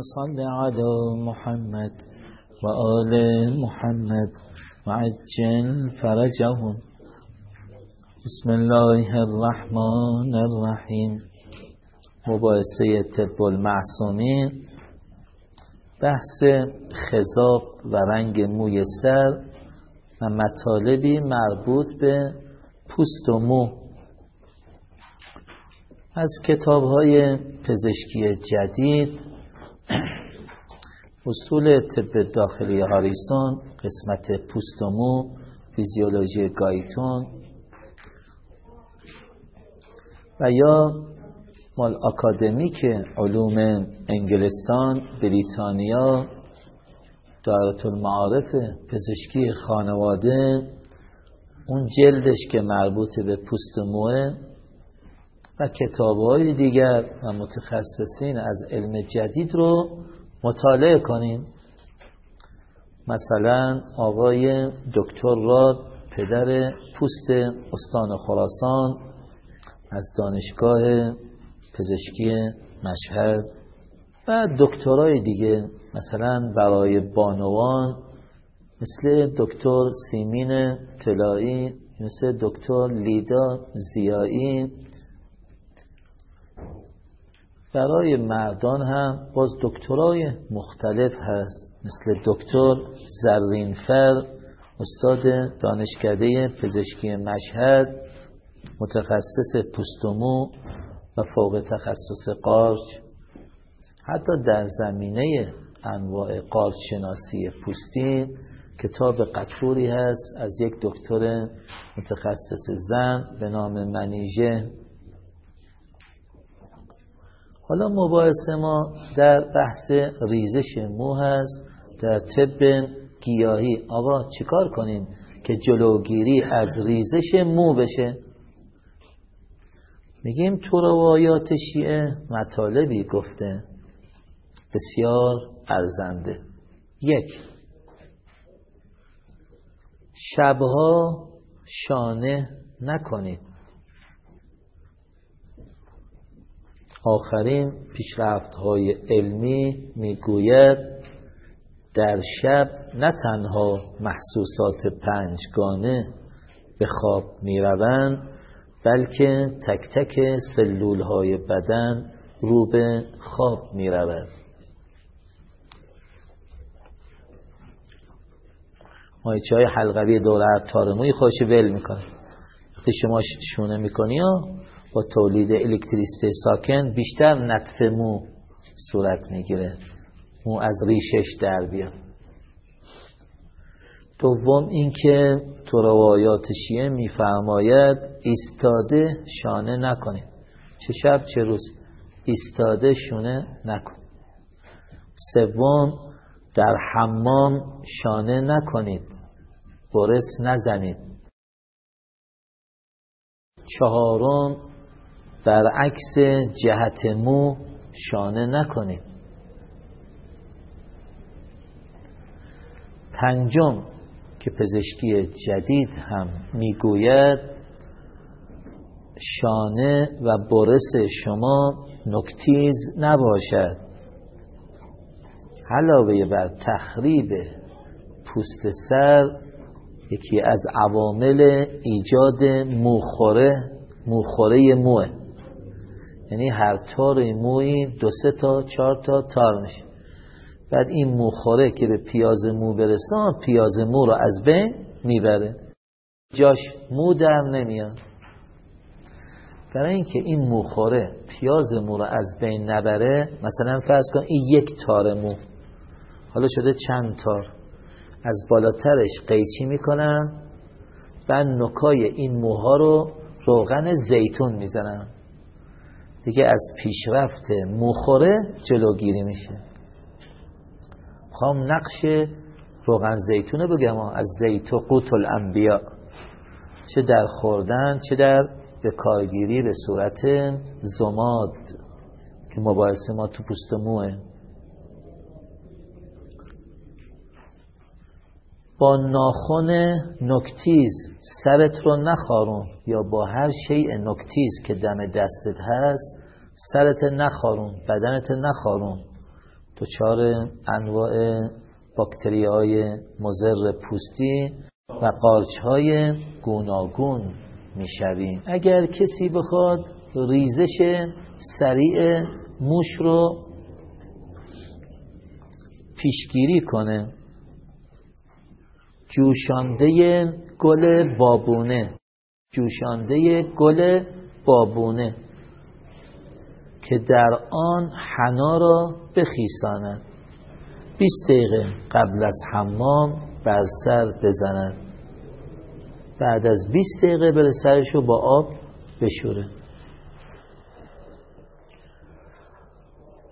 صل على محمد وآل محمد وعجل فرجهم. بسم الله الرحمن الرحیم. مباحثه طب المعصومین بحث خضاب و رنگ موی سر و مطالبی مربوط به پوست و مو. از کتاب های پزشکی جدید اصول طب داخلی هاریسون قسمت پوست و مو فیزیولوژی گایتون و یا مال اکادمیک علوم انگلستان بریتانیا دارت المعارف پزشکی خانواده اون جلدش که مربوط به پوست موه و کتاب های دیگر و متخصصین از علم جدید رو مطالعه کنیم. مثلا آقای دکتر راد پدر پوست استان خراسان از دانشگاه پزشکی مشهد و دکترای دیگه مثلا برای بانوان مثل دکتر سیمین طلایی مثل دکتر لیدا زیایی برای مردان هم باز دکترای مختلف هست. مثل دکتر زرینفر استاد دانشکده پزشکی مشهد متخصص پوستومو و فوق تخصص قارچ. حتی در زمینه انواع قارچ شناسی پوستی کتاب قطوری هست از یک دکتر متخصص زن به نام منیژه حالا مباحث ما در بحث ریزش مو هست در طب گیاهی. آقا چیکار کنیم که جلوگیری از ریزش مو بشه؟ میگیم تو روایات شیعه مطالبی گفته بسیار ارزنده. یک شبها شانه نکنید. آخرین پیشرفت های علمی می‌گوید در شب نه تنها محسوسات پنجگانه به خواب می‌روند بلکه تک تک سلول های بدن رو به خواب می رود مایچه های حلقوی دور تارموی خوش ول می‌کنه. وقتی شما شونه می‌کنی با تولید الکتریسته ساکن بیشتر نطف مو صورت می‌گیره. مو از ریشش در بیاد. دوم اینکه تو روایات شیعه میفرماید ایستاده شانه نکنید چه شب چه روز ایستاده شونه نکنید سوم در حمام شانه نکنید. برس نزنید. چهارم برعکس جهت مو شانه نکنید پنجم که پزشکی جدید هم می‌گوید شانه و برس شما نکتیز نباشد. علاوه بر تخریب پوست سر یکی از عوامل ایجاد موخوره موخوره موه. یعنی هر تار موی دو سه تا چهار تا تار میشه. بعد این موخوره که به پیاز مو برسه پیاز مو رو از بین می‌بره. جاش مو در نمیاد. برای اینکه این موخوره پیاز مو رو از بین نبره مثلا فرض کن این یک تار مو. حالا شده چند تار. از بالاترش قیچی می‌کنن و نکای این موها رو روغن زیتون می‌زنن. دیگه از پیشرفت موخوره جلوگیری میشه. خوام نقش روغن زیتونه بگم از زیت و قوت الانبیاء چه در خوردن چه در به کارگیری به صورت زماد که مباحث ما تو پوست موه. با ناخن نکتیز سرت رو نخارون یا با هر شیء نکتیز که دم دستت هست سرت نخارون بدنت نخارون. دچار انواع باکتری های مزر پوستی و قارچ های گوناگون می‌شویم. اگر کسی بخواد ریزش سریع موش رو پیشگیری کنه جوشانده گل بابونه. جوشانده گل بابونه. که در آن حنا را بخیساند 20 دقیقه قبل از حمام بر سر بزند بعد از 20 دقیقه بره سرش رو با آب بشوره.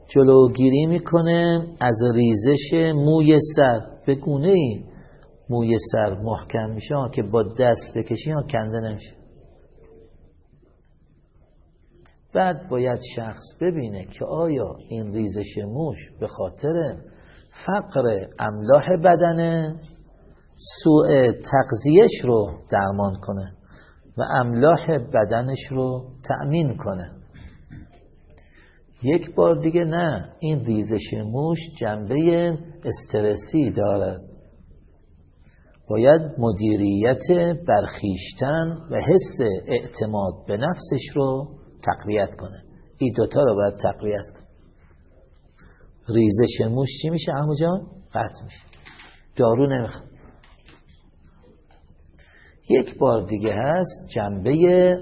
جلوگیری می‌کنه از ریزش موی سر. به گونه ای موی سر محکم میشه که با دست بکشی ها کنده نمیشه. بعد باید شخص ببینه که آیا این ریزش موش به خاطر فقر املاح بدنه سوء تقضیش رو درمان کنه و املاح بدنش رو تأمین کنه. یک بار دیگه نه این ریزش موش جنبه استرسی دارد باید مدیریت برخیشتن و حس اعتماد به نفسش رو تقویت کنه. این دوتا رو باید تقویت کنه. ریزش موش چی میشه؟ همو جان؟ قطع میشه. دارو نمی‌خواد. یک بار دیگه هست جنبه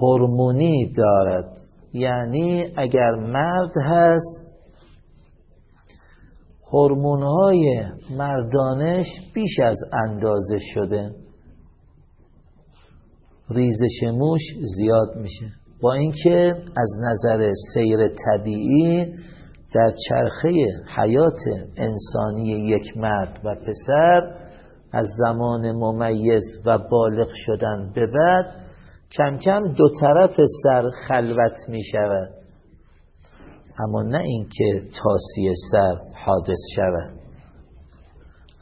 هورمونی دارد. یعنی اگر مرد هست های مردانش بیش از اندازه شده. ریزش موش زیاد میشه. با اینکه از نظر سیر طبیعی در چرخه حیات انسانی یک مرد و پسر از زمان ممیز و بالغ شدن به بعد کم کم دو طرف سر خلوت می شود. اما نه اینکه تاسی سر حادث شود.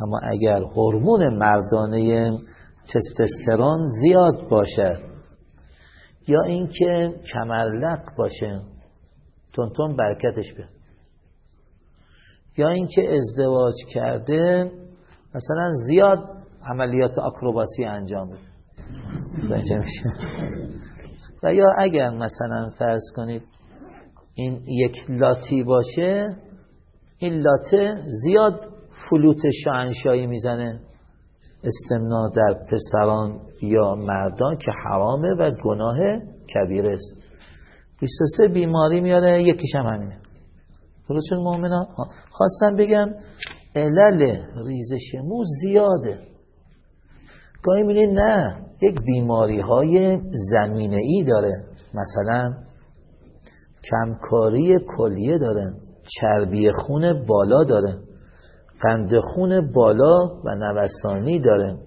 اما اگر هورمون مردانه تستوسترون زیاد باشد یا اینکه کمرلق باشه تون برکتش بیاد. یا اینکه ازدواج کرده مثلا زیاد عملیات اکروباسی انجام بده. و یا اگر مثلا فرض کنید این یک لاتی باشه این لاته زیاد فلوت شاهنشاهی می‌زنه. استمنا در پسران یا مردان که حرامه و گناه کبیره است. 23 بیماری میاره یکیش هم همینه. درستون مؤمنان؟ خواستم بگم علل ریزش مو زیاده. گاهی می‌بینید نه یک بیماری های زمینه ای داره. مثلا کمکاری کلیه داره چربی خون بالا داره. قند خون بالا و نوسانی داره.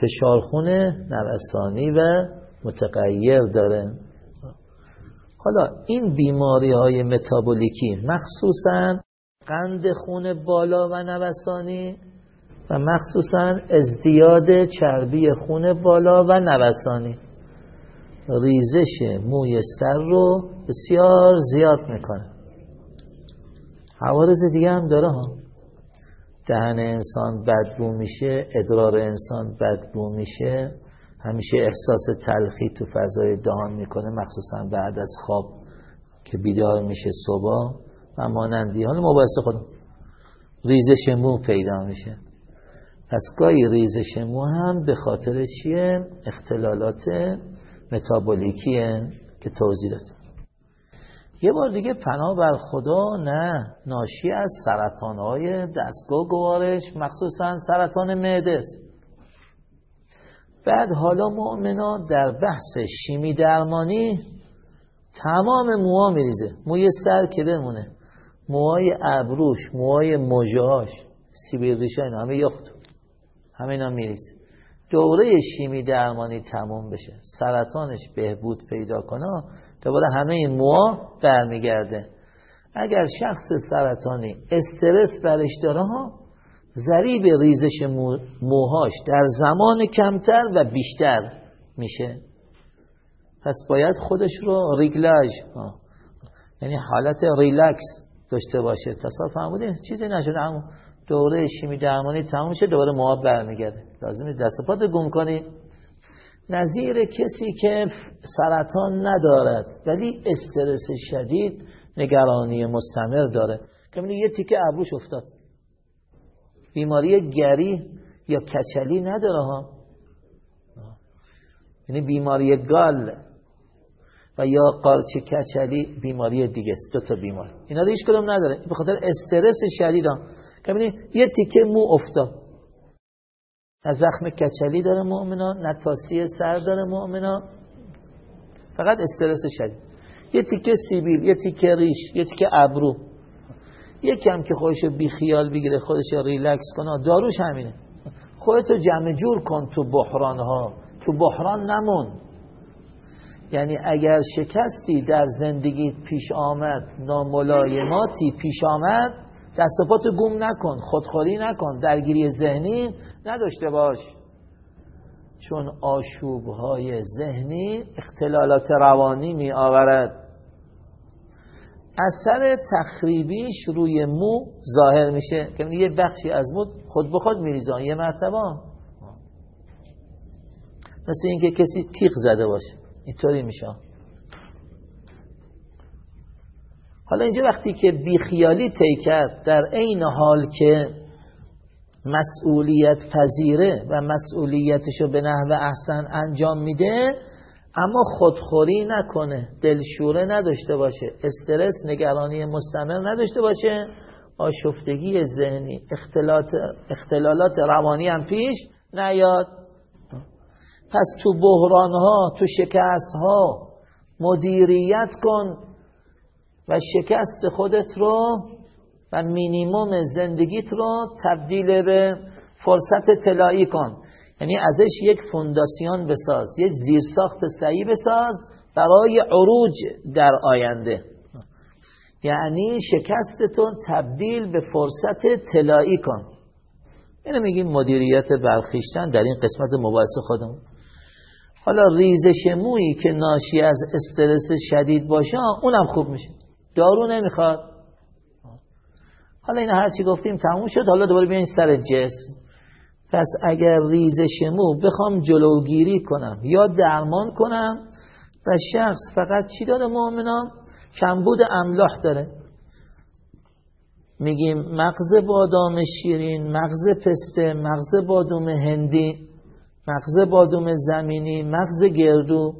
فشار خون نوسانی و متغیر داره. حالا این بیماری های متابولیکی مخصوصا قند خون بالا و نوسانی و مخصوصا ازدیاد چربی خون بالا و نوسانی. ریزش موی سر رو بسیار زیاد می‌کنه. حوارز دیگه هم داره ها؟ دهن انسان بدبو میشه ادرار انسان بدبو میشه. همیشه احساس تلخی تو فضای دهان می‌کنه مخصوصا بعد از خواب که بیدار میشه صبح. و مانندی حالا مباحث خودم ریزش مو پیدا میشه. پس گاهی ریزش مو هم به خاطر چیه؟ اختلالات متابولیکیه که توضیح داد یه بار دیگه پناه بر خدا نه. ناشی از سرطانهای دستگاه گوارش مخصوصا سرطان معده بعد حالا مؤمنا در بحث شیمی درمانی تمام موها میریزه. موی سر که بمونه. موهای ابروش موهای مجاهاش سیبیر ریشه همه یخت همه اینا میریزه. دوره شیمی درمانی تموم بشه. سرطانش بهبود پیدا کنه دوباره همه این موها برمیگرده. اگر شخص سرطانی استرس برش داره ها ضریب ریزش موهاش در زمان کمتر و بیشتر میشه. پس باید خودش رو ریگلاژ یعنی حالت ریلکس داشته باشه. تصال فرمودیم چیزی نشده. اما دوره شیمی درمانی تموم شه دوباره مواب برمیگرده. لازم دست پات گم کنی. نظیر کسی که سرطان ندارد ولی استرس شدید نگرانی مستمر داره. که یه تیکه ابروش افتاد. بیماری گری یا کچلی نداره ها. یعنی بیماری گال و یا قارچ کچلی بیماری دیگه است. دو تا بیماری. اینا رو هیچ کدوم نداره. به خاطر استرس شدید ها که یه تیکه مو افتاد. نه زخم کچلی داره مؤمنا نه تاسی سر داره مؤمنا. فقط استرس شدید. یه تیکه سیبیل یه تیکه ریش یه تیکه ابرو. یکم که خودش بی خیال بگیره خودش ریلکس کنه داروش همینه. خودتو جمع جور کن تو بحران ها تو بحران نمون. یعنی اگر شکستی در زندگیت پیش آمد ناملایماتی پیش آمد دست گم نکن خودخوری نکن درگیری ذهنی نداشته باش. چون آشوب های ذهنی اختلالات روانی می آورد اثر تخریبیش روی مو ظاهر میشه که یه بخشی از مو خود به خود میریزه یه مرتبه. مثل اینکه کسی تیغ زده باشه. اینطوری میشه. حالا اینجا وقتی که بیخیالی طی کرد در عین حال که مسئولیت پذیره و مسئولیتشو به نحو احسن انجام میده اما خودخوری نکنه دلشوره نداشته باشه استرس نگرانی مستمر نداشته باشه آشفتگی ذهنی اختلالات, اختلالات روانی هم پیش نیاد. پس تو بحران ها تو شکست ها مدیریت کن و شکست خودت رو و مینیموم زندگیت رو تبدیل به فرصت طلایی کن. یعنی ازش یک فونداسیون بساز یک زیرساخت سعی بساز برای عروج در آینده. یعنی شکستتون تبدیل به فرصت طلایی کن. اینو میگیم مدیریت برخیشتن در این قسمت مباحث خودمون. حالا ریزش مویی که ناشی از استرس شدید باشه اونم خوب میشه. دارو نمی‌خواد. حالا این هرچی گفتیم تموم شد. حالا دوباره بیاین سر جسم. پس اگر ریزش مو بخوام جلوگیری کنم یا درمان کنم و شخص فقط چی داره مؤمنان کمبود املاح داره. میگیم مغز بادام شیرین مغز پسته مغز بادوم هندی مغز بادوم زمینی مغز گردو.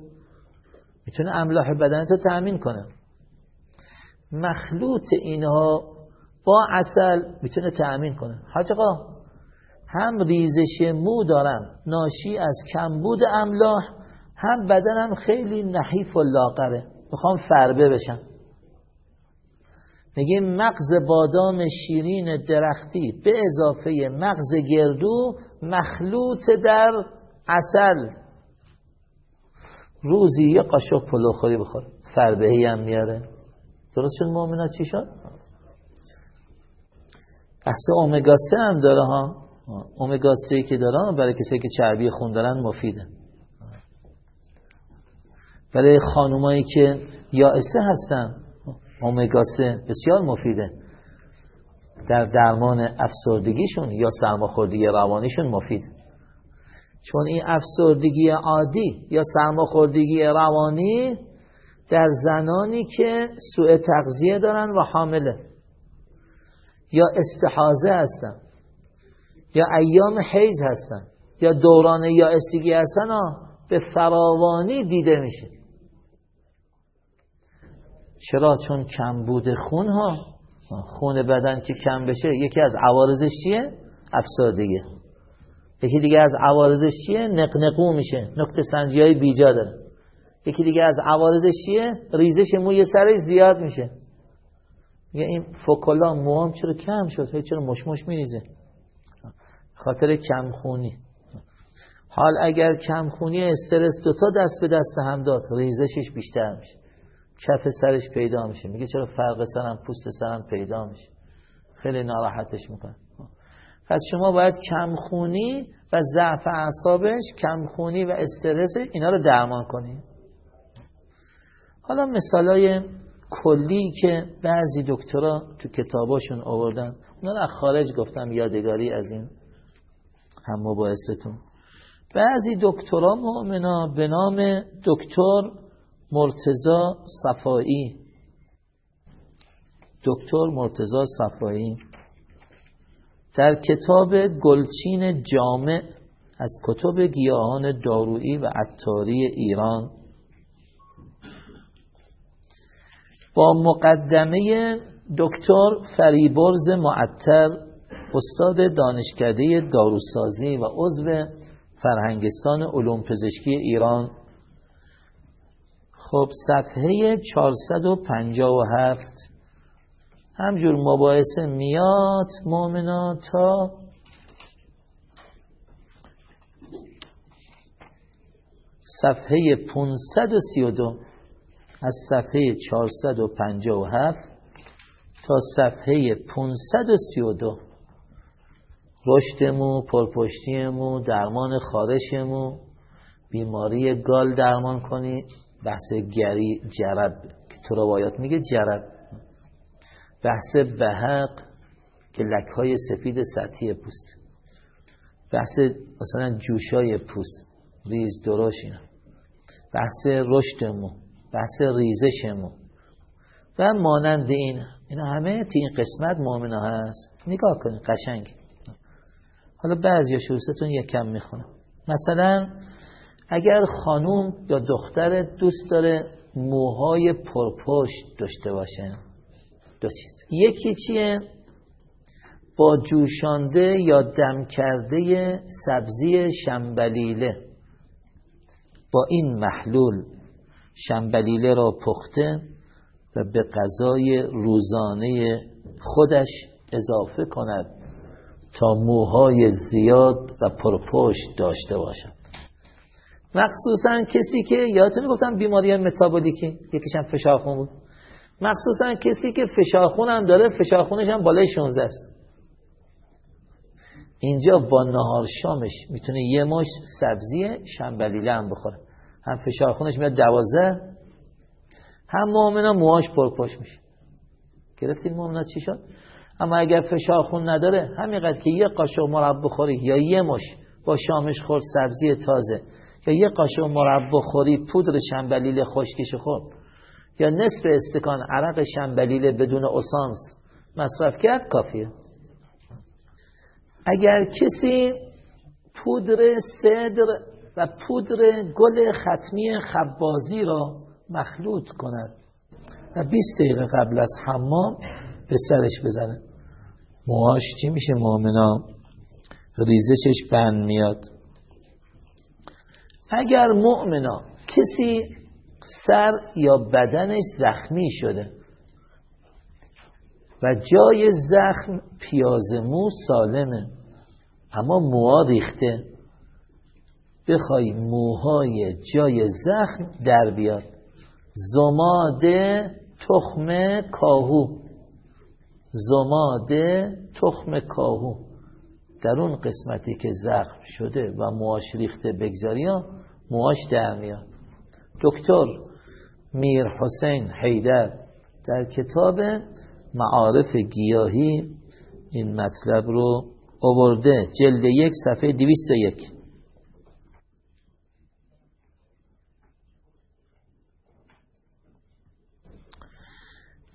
می‌تونه املاح بدنتو تأمین کنه. مخلوط اینها با اصل می‌تونه تأمین کنه. حاج هم ریزش مو دارم ناشی از کمبود املاح هم بدنم خیلی نحیف و لاغره. می‌خوام فربه بشم. میگه مغز بادام شیرین درختی به اضافه مغز گردو مخلوط در اصل روزی یه قاشق پلوخوری بخور فربهی هم میاره. درست شد مؤمنات چی شد؟ بحث اومگا هم داره ها. اومگا 3 که دارن برای کسی که چربی خون دارن مفیده. برای خانومایی که یائسه هستن اومگا 3 بسیار مفیده. در درمان افسردگیشون یا سرماخوردگی روانیشون مفید چون این افسردگی عادی یا سرماخوردگی روانی در زنانی که سوء تغذیه دارن و حامله. یا استحاضه هستن. یا ایام حیز هستن. یا دوران یا استگی هستن به فراوانی دیده میشه. چرا؟ چون کمبود خون ها. خون بدن که کم بشه یکی از عوارضش چیه؟ افسردگی. یکی دیگه از عوارضش چیه؟ نقنقو میشه. نقطه سنجی های بیجا داره. یکی دیگه از عوارضش چیه؟ ریزش موی سرش زیاد میشه. میگه این فوکولا موام چرا کم شد؟ چرا مشمش میریزه؟ خاطر کمخونی. حال اگر کمخونی استرس دوتا دست به دست هم داد ریزشش بیشتر میشه. کف سرش پیدا میشه. میگه چرا فرق سرم پوست سرم پیدا میشه. خیلی ناراحتش می‌کنه. پس شما باید کمخونی و ضعف اعصابش کمخونی و استرس اینا رو درمان کنید. حالا مثالای کلی که بعضی دکترا تو کتاباشون آوردن اونا از خارج گفتم یادگاری از این هم مباحثتون. بعضی دکترا مؤمنا به نام دکتر مرتزا صفایی. دکتر مرتزا صفایی. در کتاب گلچین جامع از کتب گیاهان دارویی و عطاری ایران با مقدمه دکتر فریبرز معطر استاد دانشکده داروسازی و عضو فرهنگستان علوم پزشکی ایران. خب صفحه 457 همجور مباحثه میاد مؤمنا تا صفحه 532 از صفحه 457 تا صفحه 532 رشد مو پرپشتی مو درمان خارش مو بیماری گال درمان کنی. بحث گری جرب که تو روایات میگه جرب بحث بهق که لکهای سفید سطحی پوست. بحث مثلا جوشای پوست. ریز دراش اینا. بحث رشد مو بحث ریزش مو و مانند این اینا همه تی این قسمت مؤمنه هست. نگاه کنید قشنگ حالا بعضی شروستون یک کم می‌خونم مثلا اگر خانوم یا دختر دوست داره موهای پرپشت داشته باشه دو چیز. یکی چیه؟ با جوشانده یا دم کرده سبزی شنبلیله. با این محلول شنبلیله را پخته و به غذای روزانه خودش اضافه کند تا موهای زیاد و پرپشت داشته باشد. مخصوصا کسی که یادتون گفتم بیماری متابولیکی یکیش هم فشار خون بود. مخصوصا کسی که فشارخون هم داره فشارخونش هم بالای 16 است. اینجا با نهار شامش می‌تونه یه مش سبزی شنبلیله هم بخوره. هم فشارخونش میاد دوازه هم مؤمنا موهاش پرپاش میشه. گرفتید مؤمنا چی شد؟ اما اگر فشارخون نداره همینقدر که یه قاشق مرب بخوری یا یه مش با شامش خورد سبزی تازه. یا یه قاشق مرب بخوری پودر شنبلیله خشکش خورد. یا نصف استکان عرق شنبلیله بدون اسانس مصرف کرد کافیه. اگر کسی پودر صدر و پودر گل ختمی خبازی را مخلوط کند و 20 دقیقه قبل از حمام به سرش بزنه. موهاش چی میشه مؤمنا ریزشش بند میاد. اگر مؤمنا کسی سر یا بدنش زخمی شده و جای زخم پیاز مو سالمه اما موها ریخته بخوای موهای جای زخم در بیاد زماد تخم کاهو. زماده تخم کاهو. در اون قسمتی که زخم شده و مواش ریخته بگذاری موهاش در میاد. دکتر میر حسین حیدر در کتاب معارف گیاهی این مطلب رو آورده جلد یک صفحه 201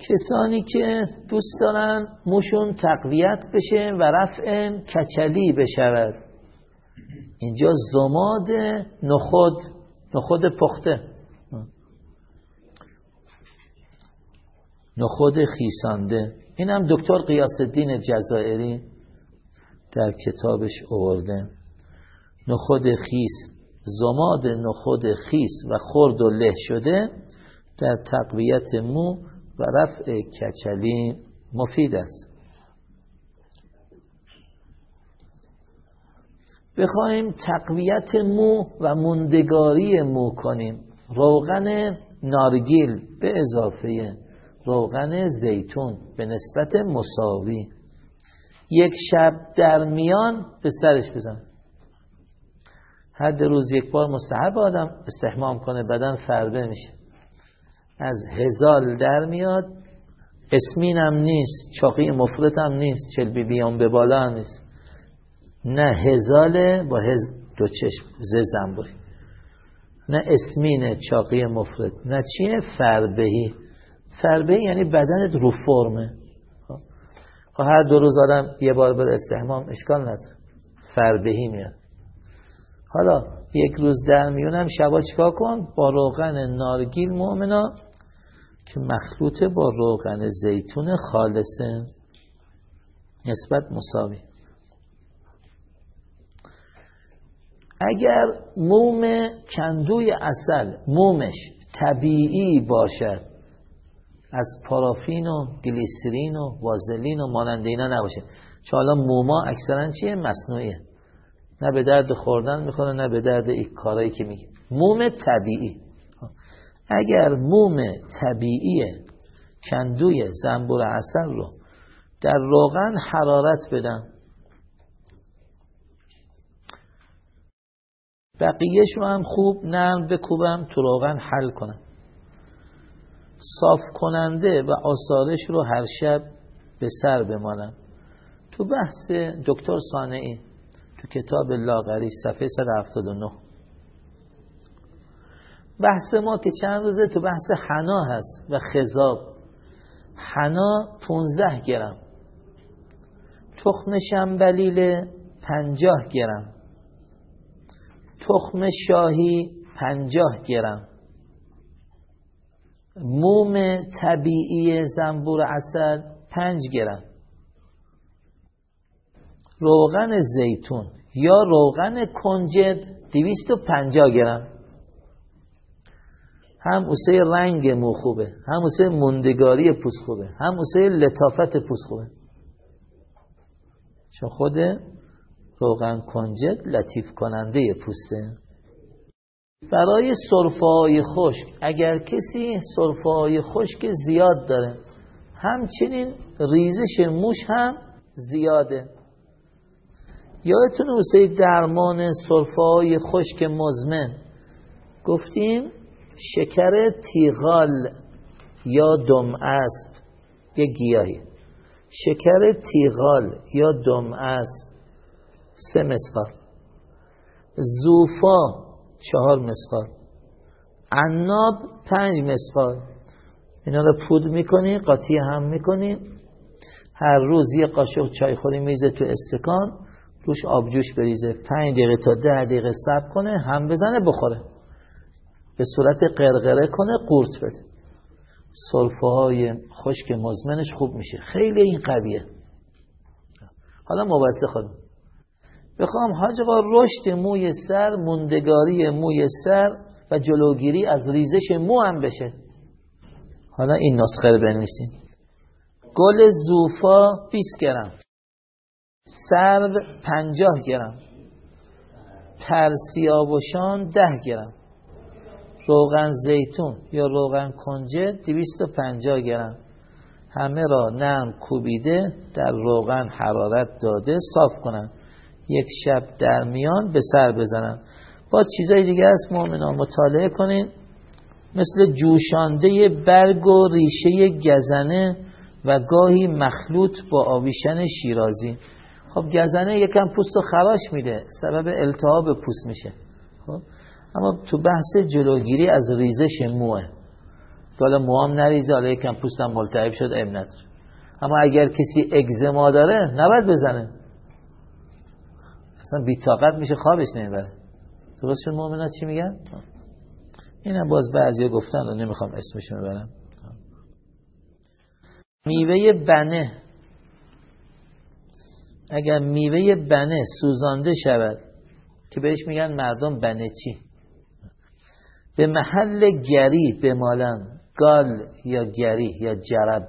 کسانی که دوست دارن موشون تقویت بشه و رفع کچلی بشود. اینجا زماد نخود نخود پخته. نخود خیسانده. این هم دکتر قیاس الدین جزائری در کتابش آورده. نخود خیس زماد نخود خیس و خرد و له شده در تقویت مو و رفع کچلی مفید است. بخوایم تقویت مو و مندگاری مو کنیم. روغن نارگیل به اضافه روغن زیتون به نسبت مساوی. یک شب در میان به سرش بزن. هر روز یک بار مستحب آدم استحمام کنه بدن فربه میشه. از هزال در میاد. اسمین هم نیست چاقی مفرد هم نیست چلبی بیان به بالا هم نیست. نه هزاله با هز دو چشم ز زنبوری نه اسمین چاقی مفرد نه چیه فربهی. فربهی یعنی بدنت رو فرمه. خب. هر دو روز آدم یه بار بر استحمام اشکال نداره. فربهی میاد. حالا یک روز در میونم شبا چیکار کن؟ با روغن نارگیل مؤمنا که مخلوط با روغن زیتون خالصه نسبت مساوی. اگر موم کندوی اصل مومش طبیعی باشد از پارافین و گلیسرین و وازلین و مانند اینا نباشه. چون حالا موما اکثرا چیه؟ مصنوعیه. نه به درد خوردن می‌خوره نه به درد این کارایی که میگه. موم طبیعی. اگر موم طبیعی کندوی زنبور اصل رو در روغن حرارت بدم بقیهش رو هم خوب نرم بکوبم تو روغن حل کنم. صاف کننده و آثارش رو هر شب به سر بمانم. تو بحث دکتر سانعی تو کتاب لاغری صفحه 179 بحث ما که چند روزه تو بحث حنا هست و خذاب حنا 15 گرم. تخم شنبلیل 50 گرم. تخم شاهی 50 گرم. موم طبیعی زنبور اصل 5 گرم. روغن زیتون یا روغن کنجد 250 گرم. هم اوسه رنگ مو خوبه هم اوسه مندگاری پوست خوبه هم اوسه لطافت پوست خوبه. چون خود روغن کنجد لطیف کننده پوسته. برای صرفه های خشک اگر کسی صرفه های خشک زیاد داره همچنین ریزش موش هم زیاده. یادتون واسه درمان صرفه های خشک مزمن؟ گفتیم شکر تیغال یا دم اسب یه گیاهی. شکر تیغال یا دم اسب سه مسقال زوفا چهار مسقال عناب پنج مسقال اینا رو پود می‌کنی قاطی هم می‌کنی. هر روز یه قاشق چای خوری میزه تو استکان روش آبجوش بریزه. پنج دقیقه تا ده دقیقه سب کنه هم بزنه بخوره. به صورت قرقره کنه قورت بده. صرفه های خشک مزمنش خوب میشه. خیلی این قویه. حالا مبسته خودم بخوام حاج رشد موی سر موندگاری موی سر و جلوگیری از ریزش مو هم بشه. حالا این نسخه رو بنویسیم. گل زوفا 20 گرم. سرب 50 گرم. ترسیابوشان 10 گرم. روغن زیتون یا روغن کنجد 250 گرم. همه را نرم کوبیده در روغن حرارت داده صاف کنم. یک شب در میان به سر بزنم. با چیزای دیگه است مؤمنان مطالعه کنین. مثل جوشانده برگ و ریشه گزنه و گاهی مخلوط با آویشن شیرازی. خب گزنه یکم پوست خراش میده سبب التهاب پوست میشه. خب؟ اما تو بحث جلوگیری از ریزش موه. حالا موام نریزه حالا یکم پوستم ملتهب شد ام نداره. اما اگر کسی اگزما داره نباید بزنه. اصلا بیتاقت میشه خوابش نمی‌بره. درست شد مؤمنات چی میگن؟ این باز بعضی گفتن و نمی‌خوام اسمشون ببرم. میوه بنه. اگر میوه بنه سوزانده شود که بهش میگن مردم بنه چی به محل گری بمالن گال یا گری یا جرب.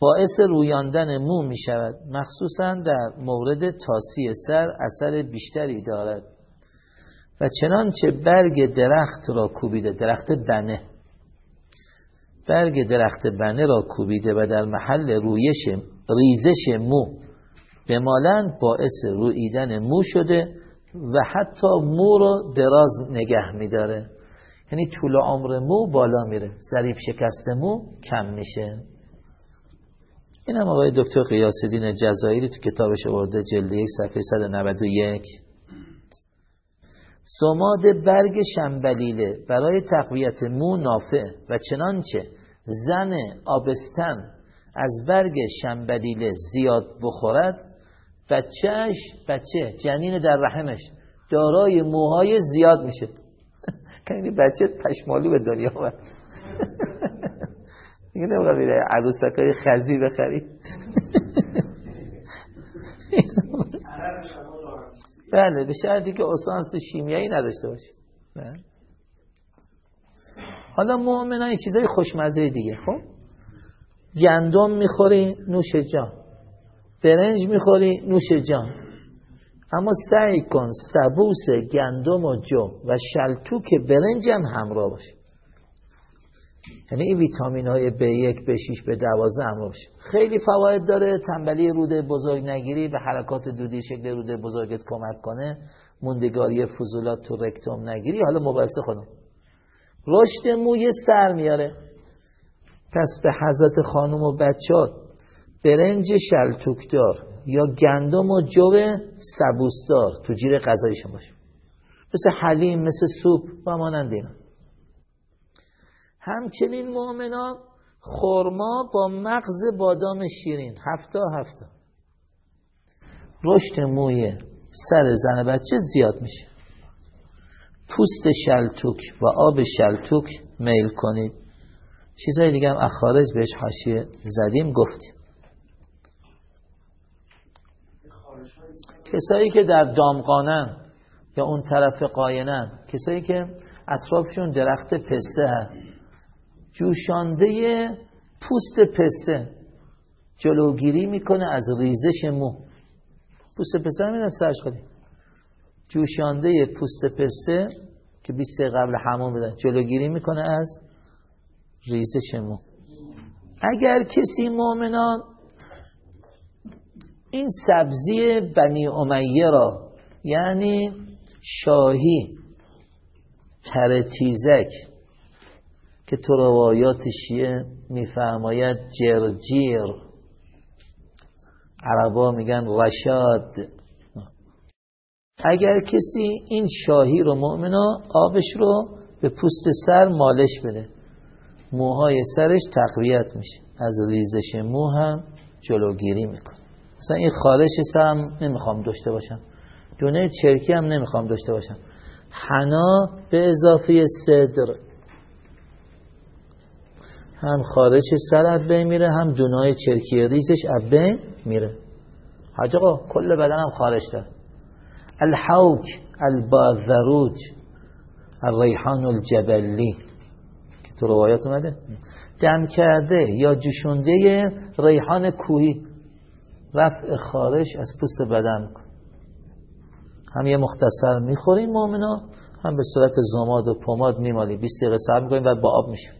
باعث رویاندن مو می شود مخصوصا در مورد تاسی سر اثر بیشتری دارد. و چنانچه برگ درخت را کوبیده درخت بنه. برگ درخت بنه را کوبیده و در محل رویش ریزش مو بمالند باعث رویدن مو شده. و حتی مو رو دراز نگه میداره. یعنی طول عمر مو بالا میره. ظریف شکست مو کم میشه. این هم آقای دکتر قیاسدین جزایری تو کتابش آورده جلد یک صفحه 191 سماد برگ شنبلیله برای تقویت مو نافع و چنانچه زن آبستن از برگ شنبلیله زیاد بخورد بچهش بچه جنین در رحمش. دارای موهای زیاد میشه. یعنی بچه پشمالو به دنیا آمد دیگه نمیگه میره عروسکای خزی بخری. بله به شرطی که اسانس شیمیایی نداشته باشی بله. حالا مؤمنان چیزای خوشمزه دیگه خب؟ گندم می‌خوری نوش جان. برنج می‌خوری؟ نوش جان. اما سعی کن سبوس گندم و جو و شلتوک برنج هم همراه باشه. یعنی این ویتامین های B1 B6 B12 همراه باشه. خیلی فواید داره. تنبلی روده بزرگ نگیری به حرکات دودی شکل روده بزرگت کمک کنه. موندگاری فضولات تو رکتوم نگیری. حالا مباحثه خودم. رشد موی سر میاره. پس به حضرت خانم و بچات برنج شلتوکدار یا گندم و جو سبوسدار تو جیر غذایشون باشه مثل حلیم مثل سوپ و مانند اینا. همچنین مؤمنا خرما با مغز بادام شیرین. هفته هفته رشد موی سر زن بچه زیاد میشه. پوست شلتوک و آب شلتوک میل کنید. چیزهای دیگه هم اخارج بهش حاشیه زدیم گفتیم. کسایی که در دامقانن یا اون طرف قاینن کسایی که اطرافشون درخت پسته هست. جوشانده پوست پسته جلوگیری می‌کنه از ریزش مو. پوست پسته همین سرش خودی جوشانده پوست پسته که 20 قبل همون بدن جلوگیری می‌کنه از ریزش مو. اگر کسی مؤمنان این سبزی بنی امیه را یعنی شاهی ترتیزک که تو روایات شیعه میفرماید جرجیر. عربا میگن رشاد اگر کسی این شاهی رو مؤمنا آبش رو به پوست سر مالش بده موهای سرش تقویت میشه. از ریزش مو هم جلوگیری می‌کنه. مثلا این خارش سرم نمی‌خوام داشته باشم. دونه چرکی هم نمی‌خوام داشته باشم. حنا به اضافه صدر. هم خارش سر بین میره هم دونای چرکی ریزش از بین میره. حاج آقا کل بدنم خارش داره. الحوک الباذروج الریحان الجبلی. که تو روایات اومده. دم کرده یا جشونده ریحان کوهی. رفع خارش از پوست بدن کن. هم یه مختصر می‌خوریم مؤمنا هم به صورت زماد و پماد میمالی 20 دقیقه صبر می‌کنیم و با آب میشه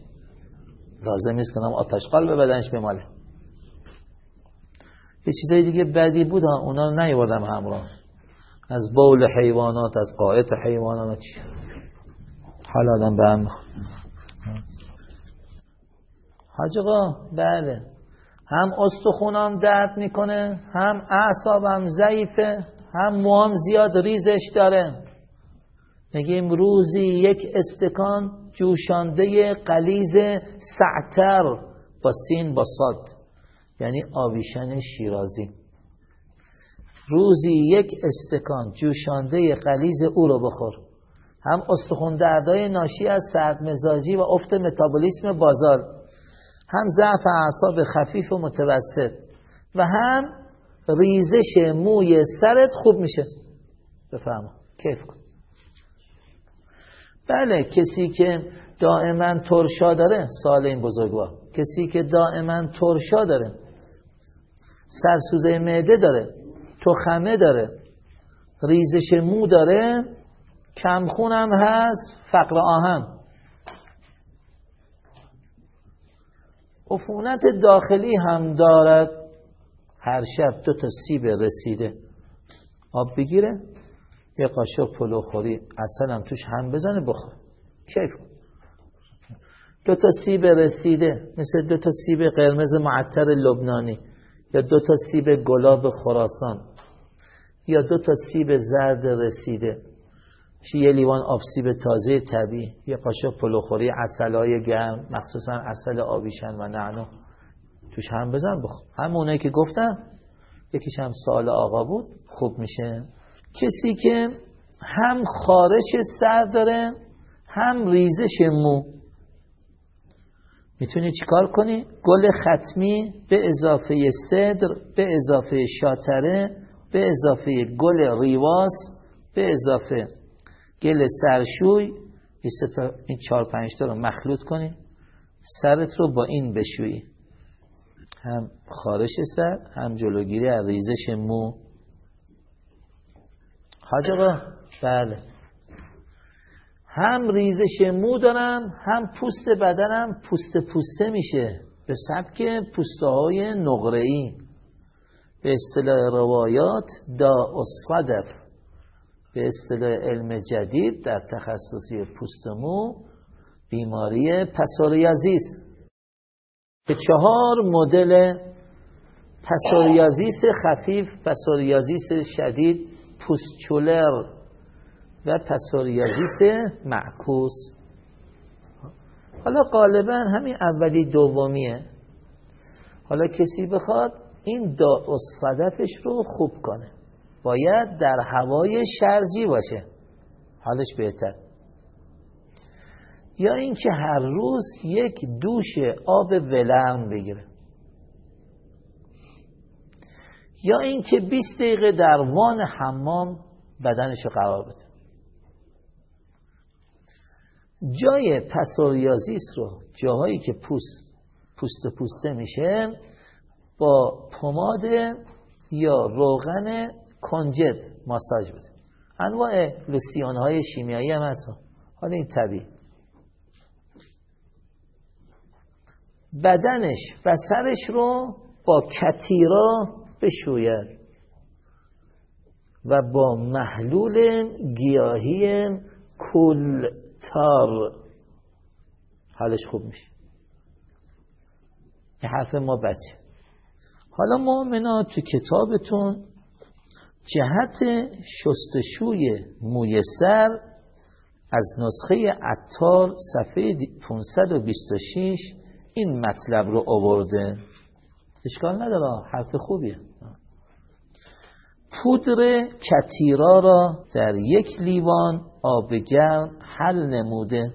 لازم نیست کنم آتش به بدنش بماله. یه چیزای دیگه بدی بود اونا رو نیوردم همراه. از بول حیوانات از قایت حیوانات. چی حالا آدم به هم. حاج بله. هم استخونام درد می‌کنه هم اعصابم ضعیفه هم موام زیاد ریزش داره. میگیم روزی یک استکان جوشانده قلیز سعتر با سین با صاد یعنی آویشن شیرازی. روزی یک استکان جوشانده قلیز او رو بخور. هم استخون دردای ناشی از سرد مزاجی و افت متابولیسم بازار. هم ضعف اعصاب خفیف و متوسط و هم ریزش موی سرت خوب میشه. بفهم کیف کن. بله کسی که دائما ترشا داره سال این بزرگوار. کسی که دائما ترشا داره سرسوزه معده داره تخمه داره ریزش مو داره کمخونم هست فقر آهن. عفونت داخلی هم دارد. هر شب دو تا سیب رسیده. آب بگیره. یه قاشق پلو خوری اصلا هم توش هم بزنه بخور کیف دو تا سیب رسیده. مثل دو تا سیب قرمز معطر لبنانی. یا دو تا سیب گلاب خراسان. یا دو تا سیب زرد رسیده. چی یه لیوان آب سیب تازه طبیعی یه قاشق پلوخوری های گرم مخصوصا عسل آبیشن و نعنو توش هم بزن بخور. همونه که گفتم یکیش هم سوال آقا بود خوب میشه. کسی که هم خارش سر داره هم ریزش مو. می‌تونی چیکار کنی؟ گل ختمی به اضافه صدر به اضافه شاتره به اضافه گل ریواس به اضافه گل سرشوی این چهار پنج تا رو مخلوط کنی. سرت رو با این بشویی. هم خارش سر هم جلوگیری از ریزش مو. حاج آقا بله. هم ریزش مو دارم هم پوست بدنم پوست پوسته میشه. به سبک پوسته های نقره به اصطلاح روایات دا صدف به اصطلاح علم جدید در تخصصی پوست مو بیماری پسوریازیس که چهار مدل پسوریازیس خفیف پسوریازیس شدید پوستچولر و پسوریازیس معکوس. حالا غالبا همین اولی دومیه. حالا کسی بخواد این دا صدفش رو خوب کنه. باید در هوای شرجی باشه. حالش بهتر. یا اینکه هر روز یک دوش آب ولرم بگیره. یا اینکه 20 دقیقه در وان حمام بدنش قرار بده. جای پسوریازیس رو جاهایی که پوست پوست پوسته میشه با پماد یا روغن کنجد ماساژ بده. انواع لوسیون های شیمیایی هم هست. حالا این طبیعی. بدنش و سرش رو با کتیرا بشوید و با محلول گیاهی کلتار حالش خوب میشه. این حرف ما بچه. حالا مؤمنا تو کتابتون جهت شستشوی موی سر از نسخه عطار صفحه 526 این مطلب رو آورده. اشکال نداره حرف خوبیه. پودر کتیرا را در یک لیوان آب گرم حل نموده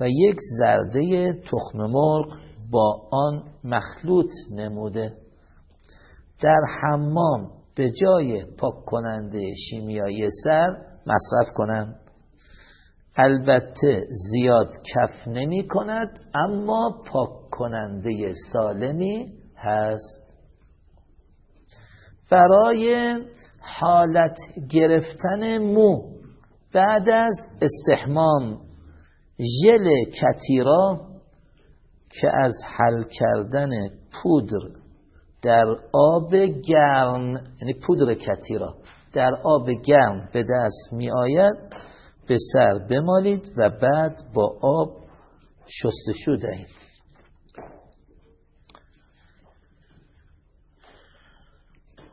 و یک زرده تخم مرغ با آن مخلوط نموده. در حمام به جای پاک کننده شیمیایی سر مصرف کنند. البته زیاد کف نمی کند اما پاک کننده سالمی هست. برای حالت گرفتن مو بعد از استحمام ژل کتیرا که از حل کردن پودر در آب گرم یعنی پودر کتیرا در آب گرم به دست می آید به سر بمالید و بعد با آب شستشو دهید.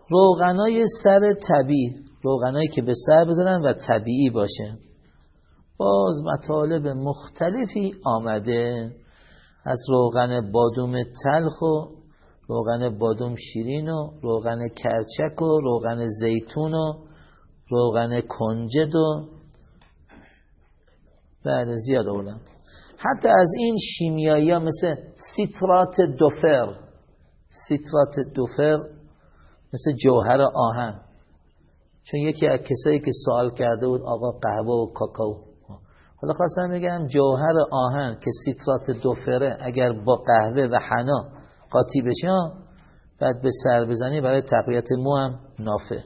روغنای سر طبیعی روغنایی که به سر بزنن و طبیعی باشه. باز مطالب مختلفی آمده از روغن بادوم تلخ و روغن بادوم شیرین و روغن کرچک و روغن زیتون و روغن کنجد و بله زیاد اولم حتی از این شیمیایی ها مثل citrate de fer citrate de fer مثل جوهر آهن. چون یکی از کسایی که سوال کرده بود آقا قهوه و کاکاو. حالا خواستم بگم جوهر آهن که citrate de fer ه اگر با قهوه و حنا قاطی بشه بعد به سر بزنی برای تقویت مو هم نافعه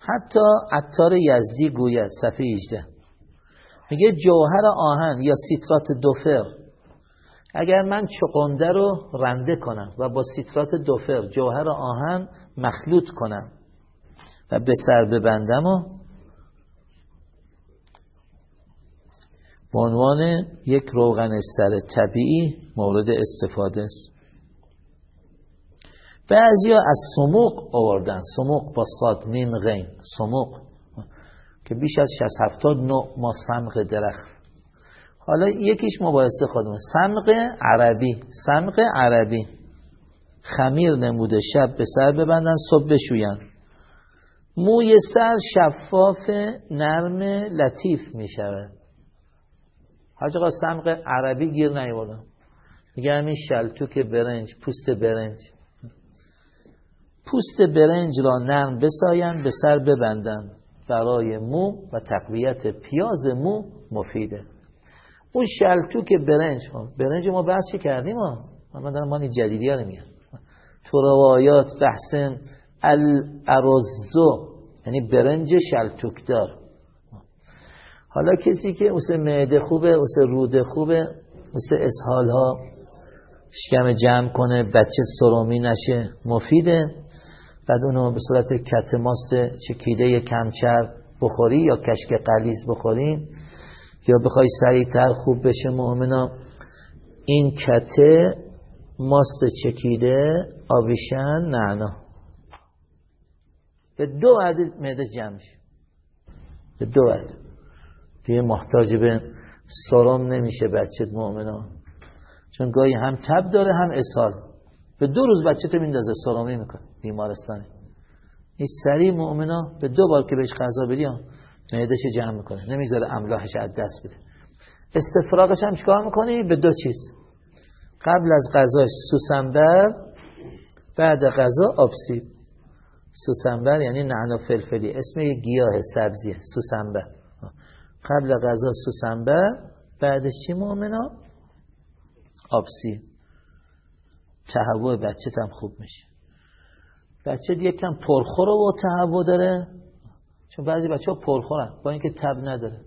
حتی عطار یزدی گوید صفحه 18 میگه جوهر آهن یا citrate de fer. اگر من چغندر رو رنده کنم و با citrate de fer جوهر آهن مخلوط کنم و به سر ببندم و به عنوان یک روغن سر طبیعی مورد استفاده است. بعضیا از سموق آوردن سموق با صاد میم غین سموق که بیش از 60 70 نوع ما سمق درخت. حالا یکیش مباحثه خودمون سمق عربی سمق عربی. خمیر نموده شب به سر ببندن صبح بشوین. موی سر شفاف نرم لطیف می شود حاج آقا سمق عربی گیر نیوردم میگه همین شلتوک برنج پوست برنج. پوست برنج را نرم بساین به سر ببندن برای مو و تقویت پیاز مو مفیده. اون شلتوک برنج برنج ما بحثی کردیم؟ ها من دارم مانی جدیدی ها میگم تو روایات بحث الارزو یعنی برنج شلتوکدار حالا کسی که اوس معده خوبه اوس روده خوبه اوس اسهال ها شکم جمع کنه بچه سرومی نشه مفیده. بعد اونو به صورت کت ماست چکیده کمچر بخوری یا کشک قلیز بخوریم یا بخوای سریعتر خوب بشه مؤمنا این کته ماست چکیده آبیشن نعنا. به دو عدد معده جمع میشه. به دو عدد. دیگه محتاج به سرم نمیشه بچه مؤمنا چون گاهی هم تب داره هم اسهال به دو روز بچه تو میندازه سرمی می‌کنه بیمارستانی. این سری مؤمنا به دو بار که بهش غذا بدی معدش جمع می‌کنه. نمی‌ذاره املاحش از دست بده. استفراغش هم چیکار می‌کنی؟ به دو چیز. قبل از غذاش سوسنبر بعد غذا آبسیب سوسنبر یعنی نعنا فلفلی. اسم یه گیاه سبزیه سوسنبر. قبل غذا سوسنبر بعدش چی مؤمنا آبسیب تهوع بچه هم خوب میشه. بچه دیگه کم پرخور و تهوع داره. چون بعضی بچه ها پرخورن با اینکه تب نداره.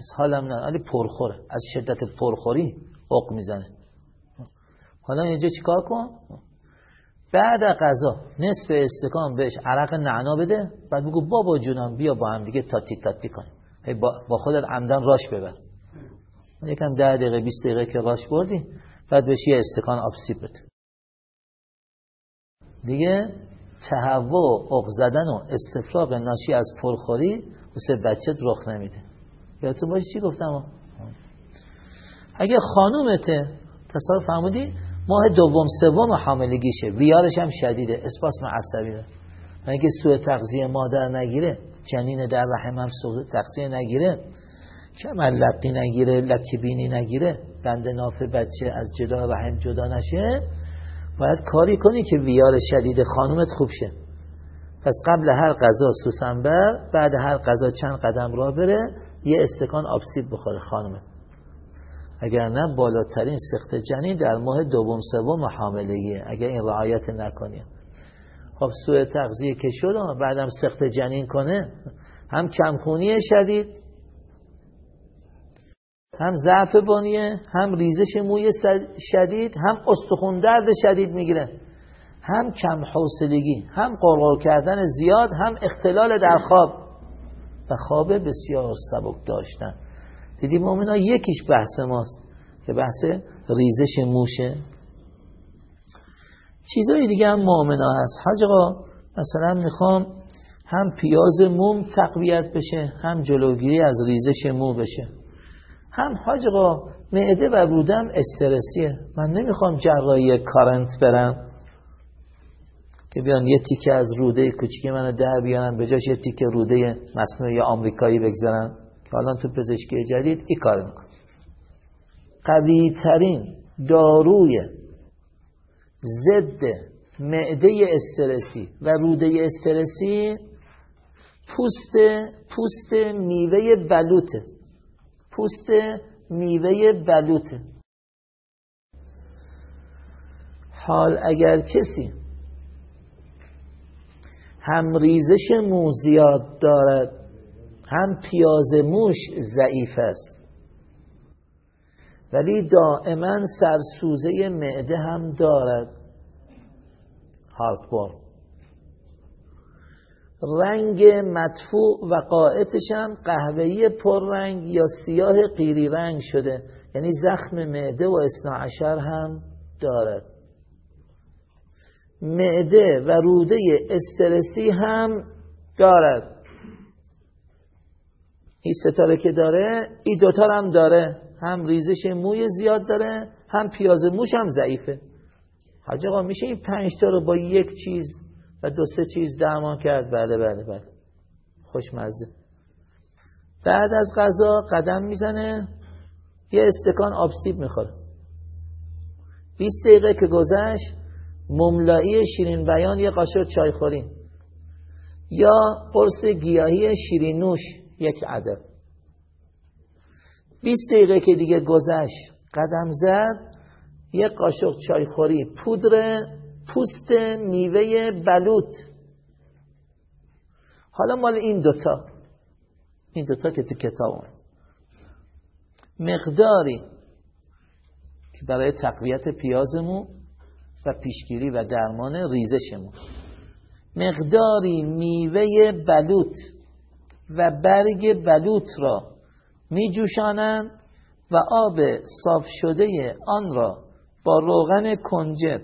اسهال هم نداره ولی پرخوره. از شدت پرخوری اق می‌زنه. حالا اینجا چیکار کن؟ بعد غذا نصف استکان بهش عرق نعنا بده. بعد بگو بابا جونم بیا با هم دیگه تاتی تاتی کنیم. با خودت عمدن راش ببر. یکم ده دقیقه 20 دقیقه که راش بردی بعد بهش یه استکان آب سیب بده. دیگه تهوع و زدن و استفراغ ناشی از پرخوری مثل بچت رخ نمیده. یادتون باشه چی گفتم؟ اگه خانومته تصور فرمودی ماه دوم سوم حاملگیشه. بیارش هم شدیده. اسپاسم عصبی ده اگه سوء تغذیه مادر نگیره. جنین در رحم هم تغذیه نگیره. کمر لقی نگیره لکبینی نگیره. بند ناف بچه از جدا رحم جدا نشه. باید کاری کنی که ویار شدید خانومت خوب شه. پس قبل هر غذا سوسنبر بعد هر غذا چند قدم را بره یه استکان آبسیب بخوره خانومت. اگر نه بالاترین سخت جنین در ماه دوم سوم حاملگیه اگر این رعایت نکنی. خب سوء تغذیه که شد بعدم سخت جنین کنه هم کمخونی شدید هم ضعف بانیه هم ریزش موی شدید هم استخون درد شدید می‌گیره هم کم حوصلگی هم قرقر کردن زیاد هم اختلال در خواب و خواب بسیار سبک داشتن. دیدی مومنا یکیش بحث ماست که بحث ریزش موشه. چیزای دیگه هم مؤمنا هست. حاج آقا مثلا می‌خوام هم پیاز موم تقویت بشه هم جلوگیری از ریزش مو بشه. هم حاج آقا معده و رودم استرسیه. من نمی‌خوام جراحی کارنت برم که بیان یه تیکه از روده کوچیک منو در بیانن به جاش یه تیکه روده مصنوعی آمریکایی بگذارن که الان تو پزشکی جدید ای کار میکن قوی ترین داروی ضد معده استرسی و روده استرسی پوست پوست میوه بلوطه پوست میوه بلوطه حال اگر کسی هم ریزش مو زیاد دارد هم پیاز موش ضعیف است. ولی دائما سرسوزه معده هم دارد. هارتبور رنگ مدفوع و قاعدش هم قهوه‌ای پررنگ یا سیاه قیری رنگ شده. یعنی زخم معده و عشر هم دارد. معده و روده استرسی هم دارد. این ستاره که داره این دوتا هم داره. هم ریزش موی زیاد داره هم پیاز موش هم ضعیفه. حاج آقا میشه این پنج تا رو با یک چیز و دو سه چیز درمان کرد؟ بله بله بله. خوشمزه. بعد از غذا قدم می‌زنه یه استکان آبسیب می‌خوره. 20 دقیقه که گذشت مملایی شیرین بیان یه قاشق چای خورین یا قرص گیاهی شیرین نوش یک عدد. 20 دقیقه که دیگه گذشت قدم زد یک قاشق چای خوری پودر پوست میوه بلوط. حالا مال این دوتا. این دوتا که تو کتاب اون مقداری که برای تقویت پیازمون و پیشگیری و درمان ریزشمون. مقداری میوه بلوط و برگ بلوط را می جوشانند و آب صاف شده آن را با روغن کنجد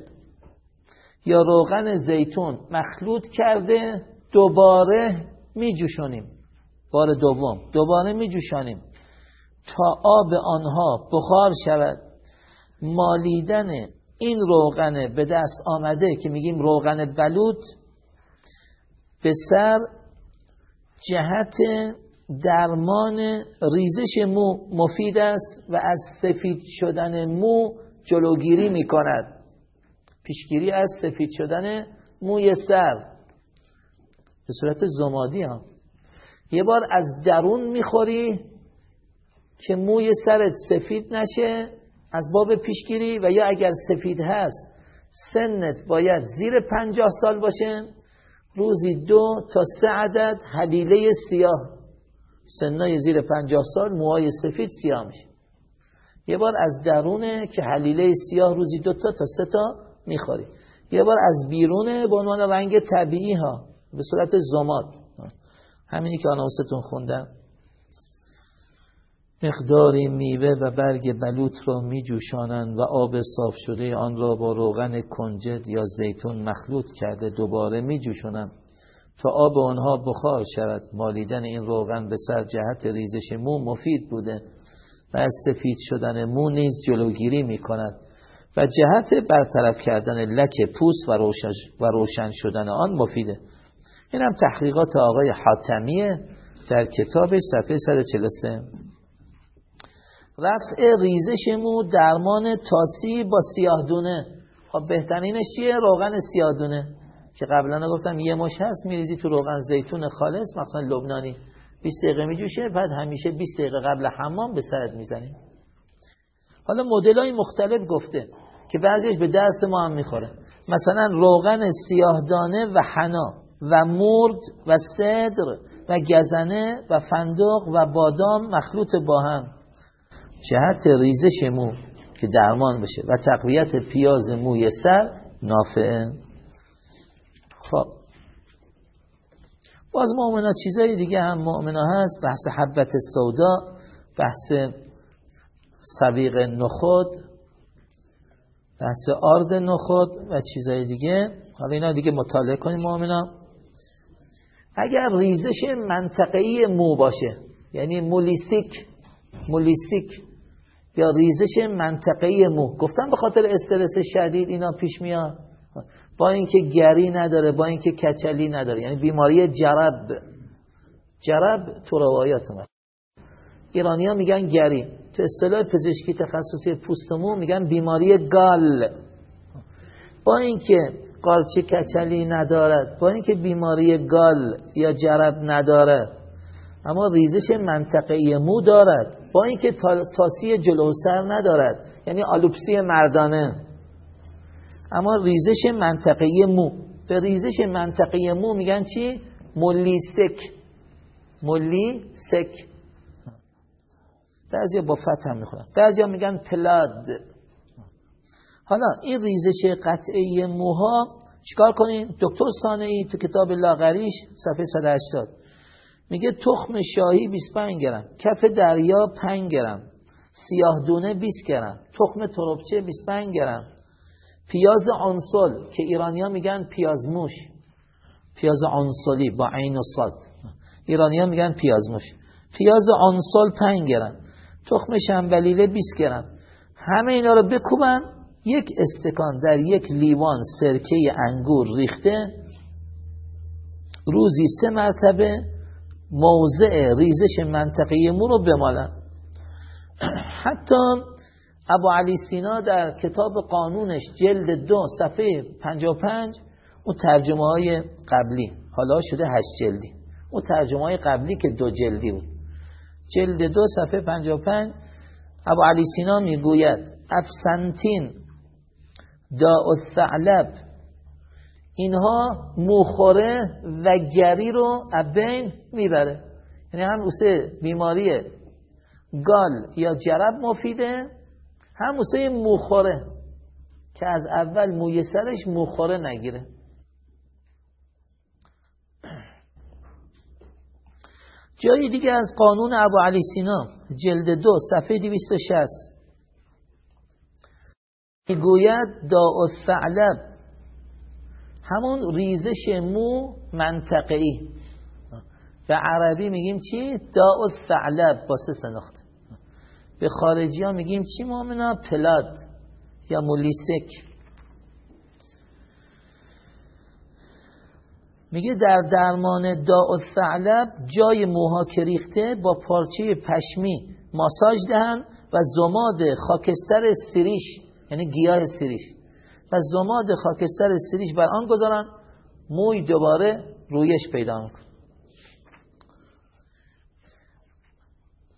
یا روغن زیتون مخلوط کرده دوباره می جوشانیم بار دوم دوباره می جوشانیم تا آب آنها بخار شود. مالیدن این روغن به دست آمده که میگیم روغن بلوط به سر جهت درمان ریزش مو مفید است و از سفید شدن مو جلوگیری می کند پیشگیری از سفید شدن موی سر. به صورت زمادی هم یه بار از درون می‌خوری که موی سرت سفید نشه از باب پیشگیری و یا اگر سفید هست سنت باید زیر پنجاه سال باشه. روزی دو تا سه عدد حلیله سیاه. سنای زیر پنجاه سال موهای سفید سیاه میشه. یه بار از درونه که حلیله سیاه روزی دو تا سه تا می‌خوری. یه بار از بیرونه به عنوان رنگ طبیعی ها به صورت زماد. همینی که آناستون خوندم. مقداری میوه و برگ بلوط را می جوشانند و آب صاف شده آن را با روغن کنجد یا زیتون مخلوط کرده دوباره می جوشانند تا آب آنها بخار شود. مالیدن این روغن به سر جهت ریزش مو مفید بوده و از سفید شدن مو نیز جلوگیری می کند و جهت برطرف کردن لک پوست و روشن, و روشن شدن آن مفیده. این هم تحقیقات آقای حاتمیه در کتابش صفحه 143 رفع ریزش مو درمان تاسی با سیاه دونه خب بهترینش چیه؟ روغن سیاه دونه که قبلا گفتم یه مش هست میریزی تو روغن زیتون خالص مثلا لبنانی. 20 دقیقه میجوشه بعد همیشه 20 دقیقه قبل حمام به سرت می‌زنی. حالا مدل های مختلف گفته که بعضیش به درس ما هم می‌خوره. مثلا روغن سیاهدانه و حنا و مرد و صدر و گزنه و فندق و بادام مخلوط با هم. جهت ریزش مو که درمان بشه و تقویت پیاز موی سر نافعه. خب. باز مؤمنا چیزای دیگه هم مؤمنا هست. بحث حبت سودا بحث سبیق نخود بحث آرد نخود و چیزای دیگه. حالا اینا دیگه مطالعه کنیم مؤمنا. اگر ریزش منطقه‌ای مو باشه یعنی مولیسیک مولیسیک یا ریزش منطقه‌ای مو. گفتم به خاطر استرس شدید اینا پیش میاد. با اینکه گری نداره با اینکه کچلی نداره. یعنی بیماری جرب. جرب تو روایات اومد ایرانی ها میگن گری. تو اصطلاح پزشکی تخصصی پوستمو میگن بیماری گال. با اینکه قارچه کچلی ندارد با اینکه بیماری گال یا جرب ندارد اما ریزش منطقه مو دارد. با اینکه تاسی جلوسر ندارد یعنی آلوپسی مردانه. اما ریزش منطقه مو. به ریزش منطقه مو میگن چی؟ ملی سک. ملی سک. بعضی با فتح هم می‌خونن بعضی میگن پلاد. حالا این ریزش قطعه موها چیکار کنیم؟ دکتر سانعی تو کتاب لاغریش صفحه 180 میگه تخم شاهی 25 گرم کف دریا 5 گرم سیاه دونه 20 گرم تخم تربچه 25 گرم. پیاز آنسول که ایرانیا میگن پیاز موش پیاز آنسولی با عین و صاد. ایرانیا میگن پیاز موش پیاز آنسول 5 گرم. تخم شنبلیله 20 گرم. همه اینا رو بکوبن یک استکان در یک لیوان سرکه انگور ریخته. روزی سه مرتبه موضع ریزش منطقه مو رو بمالن. حتی ابو علی سینا در کتاب قانونش جلد دو صفحه 55 اون ترجمه های قبلی. حالا شده هشت جلدی. اون ترجمه های قبلی که دو جلدی بود. جلد دو صفحه 55 ابو علی سینا می‌گوید افسنتین دا الثعلب اینها موخوره و گری رو ابین می‌بره. یعنی هم اوسه بیماری گال یا جرب مفیده هم اوسه موخوره که از اول موی سرش موخوره نگیره. جایی دیگه از قانون ابو علی سینا جلد دو صفحه 260 می‌گوید دا الثعلب همون ریزش مو منطقی به عربی میگیم چی؟ دا الثعلب با سه سنخت به خارجی ها میگیم چی مؤمنا پلاد یا مولیسک. میگه در درمان دا الثعلب جای موها که با پارچه پشمی ماساژ دهن و زماد خاکستر سریش یعنی گیاه سریش و زماد خاکستر سریش بر آن گذارن موی دوباره رویش پیدا میکن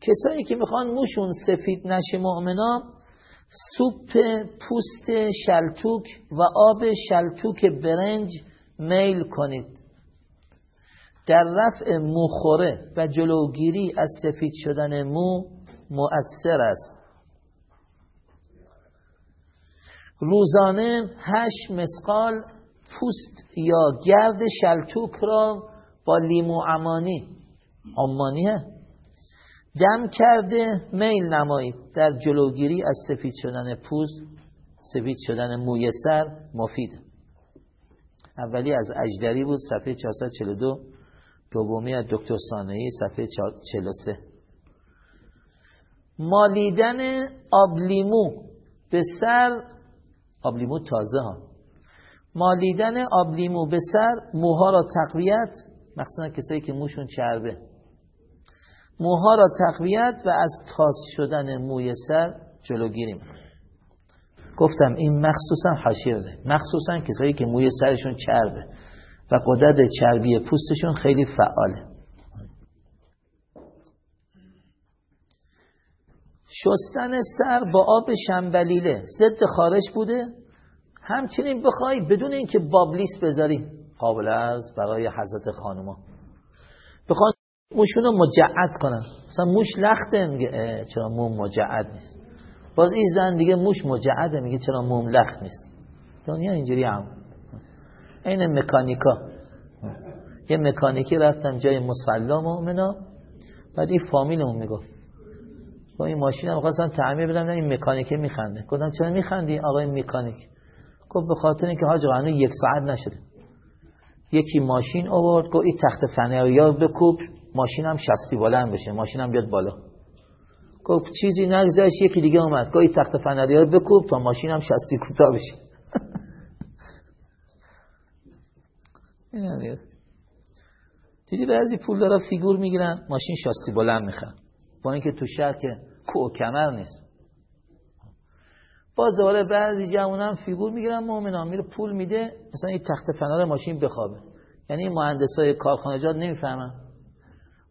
کسایی که می‌خوان موشون سفید نشه مؤمنا سوپ پوست شلتوک و آب شلتوک برنج میل کنید. در رفع موخوره و جلوگیری از سفید شدن مو مؤثر است. روزانه هشت مسقال پوست یا گرد شلتوک را با لیمو امانی. عمانیه دم کرده میل نمایید در جلوگیری از سفید شدن پوست سفید شدن موی سر مفید. اولی از اجدری بود صفحه 442 دومی از دکتر سانهی صفحه 43 مالیدن آبلیمو به سر آبلیمو تازه ها. مالیدن آبلیمو به سر موها را تقویت مخصوصا کسایی که موشون چربه. موها را تقویت و از تاز شدن موی سر جلوگیری گفتم این مخصوصا حاشیه مخصوصا کسایی که موی سرشون چربه و قدرت چربی پوستشون خیلی فعاله. شستن سر با آب شنبلیله. ضد خارش بوده. همچنین بخوای بدون اینکه بابلیس بذاری. قابل از برای حضرت خانوما. بخوان موشونو مجعد کنن. مثلا موش لخته میگه چرا موم مجعد نیست؟ باز این زن دیگه موش مجعده میگه چرا موم لخت نیست؟ دنیا اینجوری هم. این مکانیکا. یه مکانیکی رفتم جای مسلا مؤمنا بعد این فامیلمون می‌گفت. با این ماشین هم خواستم تعمیر بدم این مکانیکه میخنده. گفتم چرا میخندی آقای مکانیک؟ گفت به خاطر اینکه حاج قانون یک ساعت نشده. یکی ماشین آورد گفت این تخت فنری ها بکوب. ماشین هم شستی بلند بشه ماشین هم بیاد بالا. گفت چیزی نگذشت یکی دیگه اومد. این تخت فنری ها بکوب تا ماشین هم شستی کوتاه بشه. دیدی بعضی پول داره فیگور می‌گیرن ماشین شاستی بلند می‌خوان با اینکه تو شهر که کو کمر نیست. باز دوباره بعضی جوانان فیگور می‌گیرن مؤمنان میره پول میده مثلا این تخت فنار ماشین بخوابه. یعنی مهندسای کارخانجات نمی‌فهمن.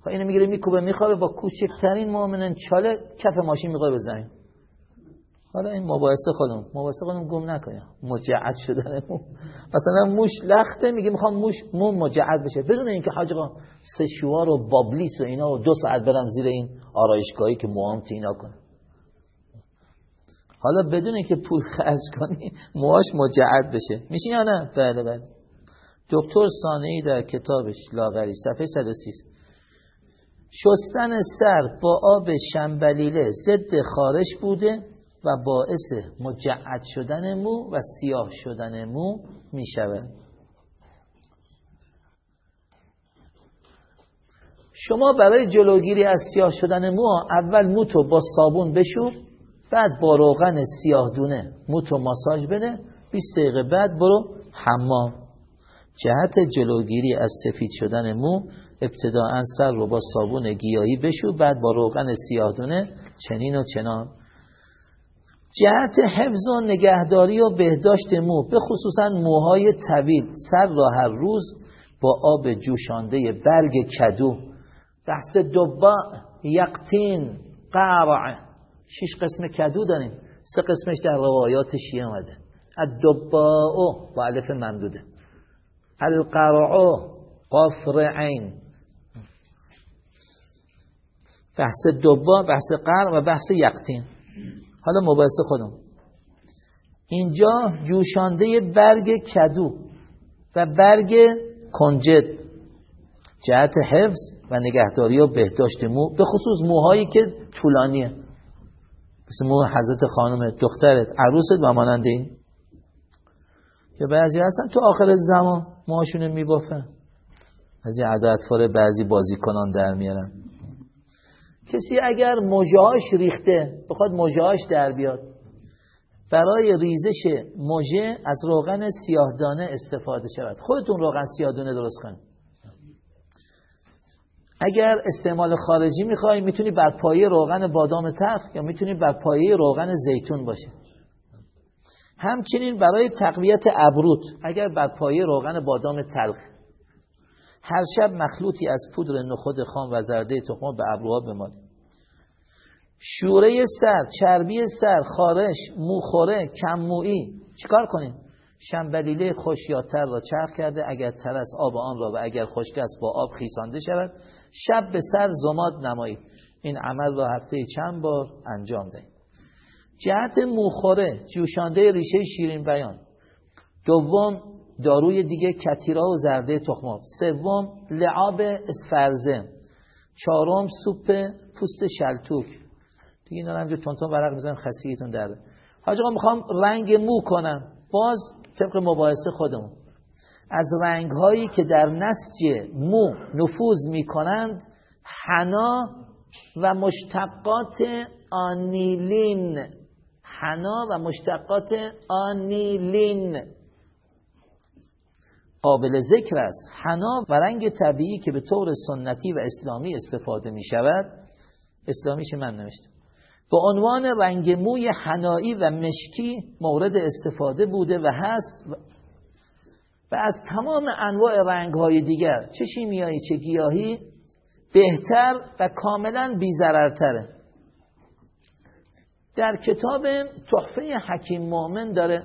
خب اینو می‌گیره میکوبه میخوابه با کوچکترین مؤمنان چاله کف ماشین می‌خواد بزنه. حالا این مباحثه خودم مباحثه خودم گم نکنیم مجعد شدن مثلا موش لخته میگه می‌خوام موش مو مجعد بشه. بدون اینکه حاج سشوار و بابلیس و اینا و دو ساعت برم زیر این آرایشگاهی که موام اینا کنه حالا بدون که پول خرج کنی موهاش مجعد بشه. میشه یا نه؟ بله بله. دکتر ای در کتابش لاغری صفحه 130 شستن سر با آب شنبلیله ضد خارش بوده و باعث مجعد شدن مو و سیاه شدن مو می شود شما برای جلوگیری از سیاه شدن مو اول مو تو با صابون بشور بعد با روغن سیاه دونه مو تو ماساژ بده 20 دقیقه بعد برو حمام. جهت جلوگیری از سفید شدن مو ابتداعا سر رو با صابون گیاهی بشو بعد با روغن سیاه چنین و چنان. جهت حفظ و نگهداری و بهداشت مو به خصوصا موهای طویل. سر را هر روز با آب جوشانده برگ کدو. بحث دبا یقتین قرع شش قسم کدو داریم. سه قسمش در روایات شیعه آمده الدباء با علف ممدوده القرع قفر عین. بحث دبا بحث قرع و بحث یقتین حالا مباحثه خودم. اینجا جوشانده برگ کدو و برگ کنجد. جهت حفظ و نگهداری و بهداشت مو به خصوص موهایی که طولانیه. مثل مو حضرت خانم دخترت عروست و ماننده این. که بعضی هستن تو آخر زمان موهاشون میبافن. از این عدد بعضی بازیکنان در میارن. کسی اگر مجاهاش ریخته بخواد مجاهاش در بیاد. برای ریزش مژه از روغن سیاهدانه استفاده شود. خودتون روغن سیاهدانه درست کنید. اگر استعمال خارجی می‌خوای می‌تونی بر پایه روغن بادام تلخ یا می‌تونی بر پایه روغن زیتون باشه. همچنین برای تقویت ابروت اگر بر پایه روغن بادام تلخ هر شب مخلوطی از پودر نخود خام و زرده تخم به ابروها بمال شوره سر چربی سر خارش موخوره کممویی چیکار کنیم؟ شنبلیله خوش یا تر را چرخ کرده اگر تر از آب آن را و اگر خشک است با آب خیسانده شود. شب به سر زماد نمایید این عمل را هفته چند بار انجام دهید جهت موخوره جوشانده ریشه شیرین بیان. دوم داروی دیگه کتیرا و زرده تخماب سوم لعاب اسفرزه. چهارم سوپ پوست شلتوک. دیگه اینا هم تونتون ورق می‌زنم خسیتون درده حاج آقا می‌خوام رنگ مو کنم. باز طبق مباحثه خودمون. از رنگ هایی که در نسج مو نفوذ می‌کنند حنا و مشتقات آنیلین. حنا و مشتقات آنیلین. قابل ذکر است حنا و رنگ طبیعی که به طور سنتی و اسلامی استفاده می شود اسلامیش من نوشتم. به عنوان رنگ موی حنایی و مشکی مورد استفاده بوده و هست و از تمام انواع رنگ های دیگر چه شیمیایی چه گیاهی بهتر و کاملا بیزررتره در کتاب تحفه حکیم مؤمن داره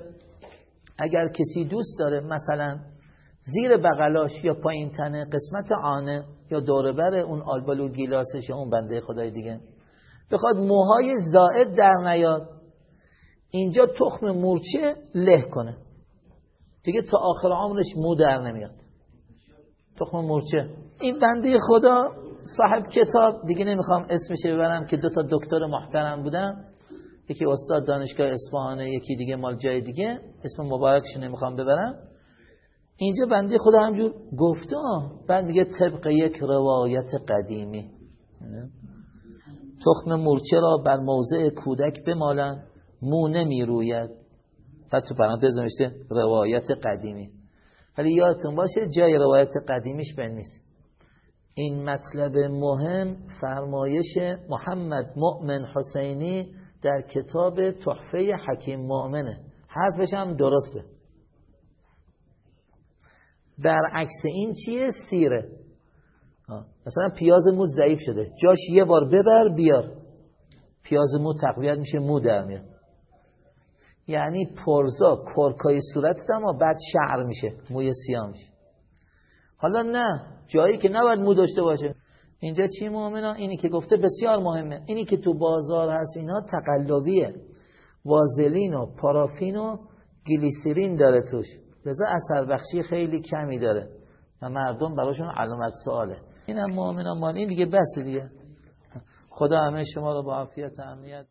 اگر کسی دوست داره مثلا زیر بغلاش یا پایین تنه قسمت آنه یا دوربر اون آلبالو گیلاسش یا اون بنده خدای دیگه. بخواد موهای زائد در نیاد. اینجا تخم مورچه له کنه. دیگه تا آخر عمرش مو در نمیاد. تخم مورچه این بنده خدا صاحب کتاب. دیگه نمی‌خوام اسمش ببرم که دو تا دکتر محترم بودن. یکی استاد دانشگاه اصفهانه یکی دیگه مال جای دیگه. اسم مبارکش نمی‌خوام ببرم. اینجا بنده خدا همجور گفته بعد دیگه طبق یک روایت قدیمی. تخم مورچه را بر موضع کودک بمالن. مو نمی روید بعد تو پرانتز نوشته روایت قدیمی. ولی یادتون باشه جای روایت قدیمیش بین نیست. این مطلب مهم فرمایش محمد مؤمن حسینی در کتاب تحفه حکیم مؤمنه. حرفش هم درسته. برعکس این چیه؟ سیره. مثلا پیاز مو ضعیف شده. جاش یه بار ببر بیار. پیاز مو تقویت میشه مو در میاد. یعنی پرزا کرکای صورتت اما بعد شعر میشه موی سیاه میشه. حالا نه جایی که نباید مو داشته باشه. اینجا چی مهمه اینی که گفته بسیار مهمه. اینی که تو بازار هست اینا تقلبیه. وازلین و پارافین و گلیسرین داره توش. لذا اثر بخشی خیلی کمی داره و مردم براشون علامت سواله. این مؤمنان مال این دیگه بس دیگه. خدا همه شما رو با عافیت امنیت